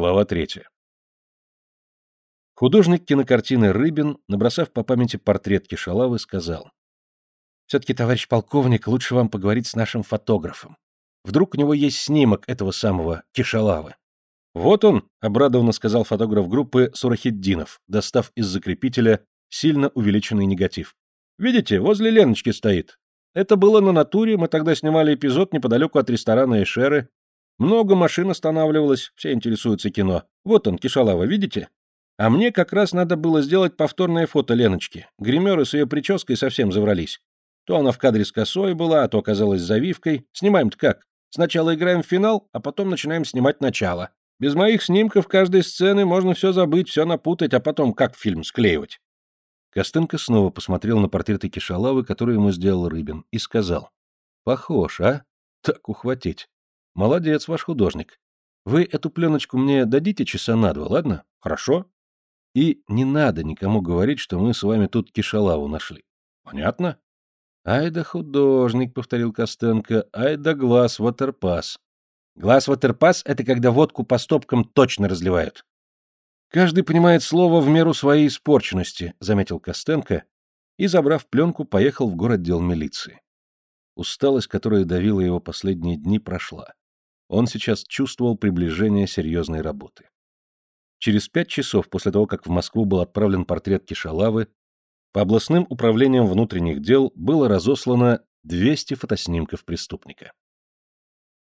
Глава третья. Художник кинокартины Рыбин, набросав по памяти портрет Кишалавы, сказал. «Все-таки, товарищ полковник, лучше вам поговорить с нашим фотографом. Вдруг у него есть снимок этого самого Кишалавы». «Вот он», — обрадованно сказал фотограф группы Сурахиддинов, достав из закрепителя сильно увеличенный негатив. «Видите, возле Леночки стоит. Это было на натуре, мы тогда снимали эпизод неподалеку от ресторана Эшеры. Много машин останавливалось, все интересуются кино. Вот он, Кишалава, видите?» А мне как раз надо было сделать повторное фото Леночки. Гримеры с ее прической совсем заврались. То она в кадре с косой была, а то оказалась завивкой. Снимаем-то как? Сначала играем в финал, а потом начинаем снимать начало. Без моих снимков каждой сцены можно все забыть, все напутать, а потом как фильм склеивать. Костенко снова посмотрел на портреты Кишалавы, которые ему сделал Рыбин, и сказал. «Похож, а? Так ухватить. Молодец ваш художник. Вы эту пленочку мне дадите часа на два, ладно? Хорошо? И не надо никому говорить, что мы с вами тут кишалаву нашли. Понятно? Ай да художник, повторил Костенко, ай да глаз ватерпас. Глаз ватерпас — это когда водку по стопкам точно разливают. Каждый понимает слово в меру своей испорченности, заметил Костенко и, забрав пленку, поехал в город дел милиции. Усталость, которая давила его последние дни, прошла. Он сейчас чувствовал приближение серьезной работы. Через пять часов после того, как в Москву был отправлен портрет Кишалавы, по областным управлениям внутренних дел было разослано 200 фотоснимков преступника.